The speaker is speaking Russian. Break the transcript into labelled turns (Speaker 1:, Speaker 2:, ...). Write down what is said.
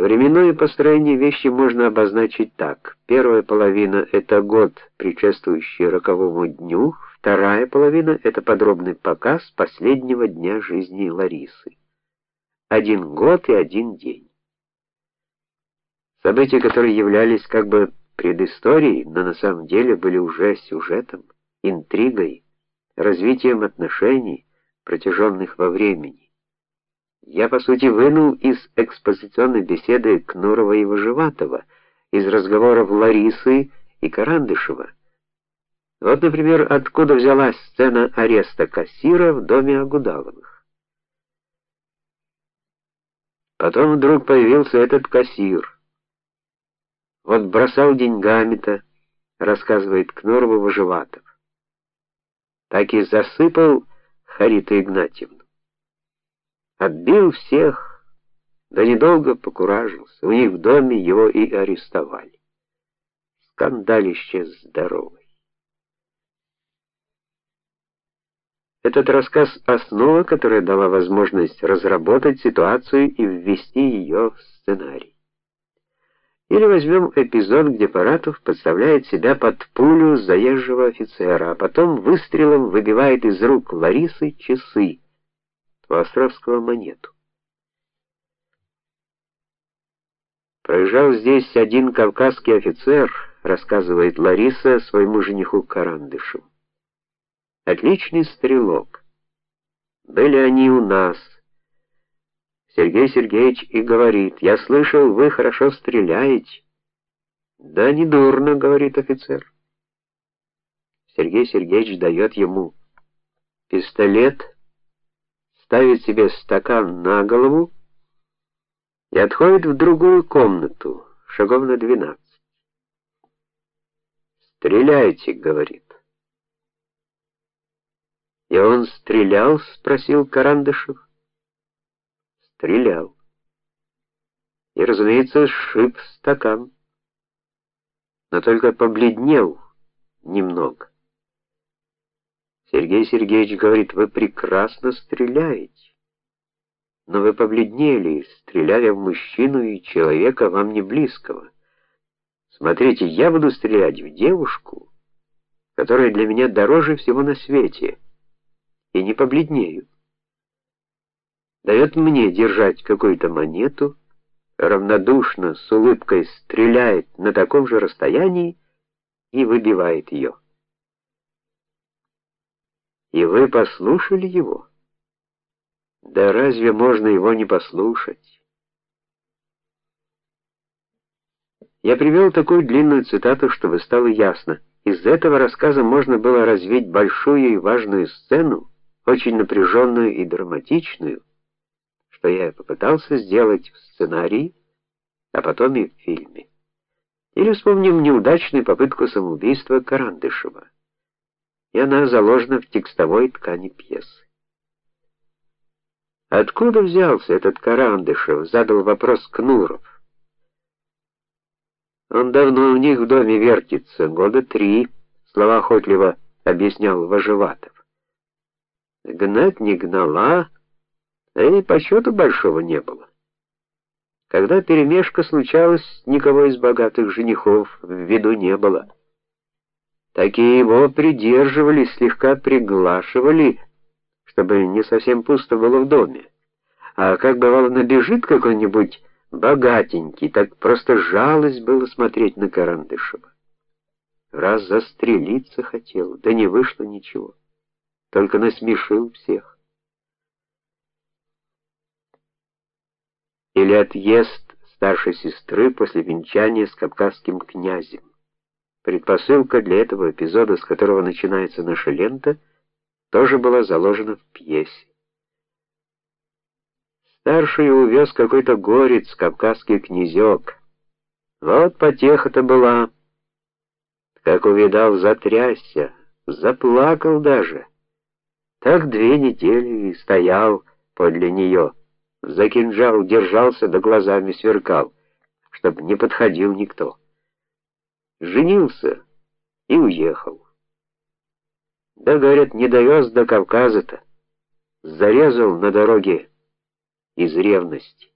Speaker 1: Временное построение вещи можно обозначить так: первая половина это год, предшествующий роковому дню, вторая половина это подробный показ последнего дня жизни Ларисы. Один год и один день. События, которые являлись как бы предысторией, но на самом деле были уже сюжетом, интригой, развитием отношений, протяженных во времени. Я по сути вынул из экспозиционной беседы Кнурова и Выживатова, из разговоров Ларисы и Карандышева. Вот, например, откуда взялась сцена ареста кассира в доме Агудаловых. Потом вдруг появился этот кассир. Вот бросал деньгами-то, рассказывает Кнурова Выживатов. Так и засыпал Хариту Игнатьевну. Отбил всех, да недолго покуражился. У них в доме его и арестовали. Скандалище здоровый. Этот рассказ основа, которая дала возможность разработать ситуацию и ввести ее в сценарий. Или возьмем эпизод, где Паратов подставляет себя под пулю заезжего офицера, а потом выстрелом выбивает из рук Ларисы часы, Островского монету. Проезжал здесь один кавказский офицер, рассказывает Лариса своему жениху Карандышу. Отличный стрелок. Были они у нас. Сергей Сергеевич и говорит: "Я слышал, вы хорошо стреляете". "Да не дурно", говорит офицер. Сергей Сергеевич дает ему пистолет, ставит себе стакан на голову и отходит в другую комнату, шагов на двенадцать. "Стреляйте", говорит. "И он стрелял?" спросил Карандышев. Стрелял. И, разумеется, сшиб стакан. Но только побледнел немного. Сергей Сергеевич говорит: "Вы прекрасно стреляете. Но вы побледнели, стреляя в мужчину и человека вам не близкого. Смотрите, я буду стрелять в девушку, которая для меня дороже всего на свете, и не побледнею дает мне держать какую-то монету, равнодушно с улыбкой стреляет на таком же расстоянии и выбивает ее. И вы послушали его? Да разве можно его не послушать? Я привел такую длинную цитату, чтобы стало ясно. Из этого рассказа можно было развить большую и важную сцену, очень напряженную и драматичную, что я попытался сделать в сценарии, а потом и в фильме. Или вспомним неудачную попытку самоубийства Карандышева. И она заложена в текстовой ткани пьесы. Откуда взялся этот Карандышев? задал вопрос Кнуров. Он давно у них в доме вертится, года три, слова охотливо объяснял Вожеватов. Гнать не гнала, а и по счету большого не было. Когда перемешка случалась, никого из богатых женихов в виду не было. Такие его придерживали, слегка приглашивали, чтобы не совсем пусто было в доме. А как бывало набежит какой-нибудь богатенький, так просто жалость было смотреть на Карандышева. Раз застрелиться хотел, да не вышло ничего. Только насмешил всех. или отъезд старшей сестры после венчания с кавказским князем. Предпосылка для этого эпизода, с которого начинается наша лента, тоже была заложена в пьесе. Старший увез какой-то горец, кавказский князек. Вот потеха-то была. Как увидал, затрясся, заплакал даже. Так две недели и стоял подле нее за кинжал держался, да глазами сверкал, чтоб не подходил никто. Женился и уехал. Да, говорят, не довез до Кавказа-то. Зарезал на дороге из ревности.